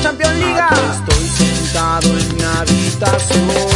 la Champions Liga. estoy sentado en mi habitación,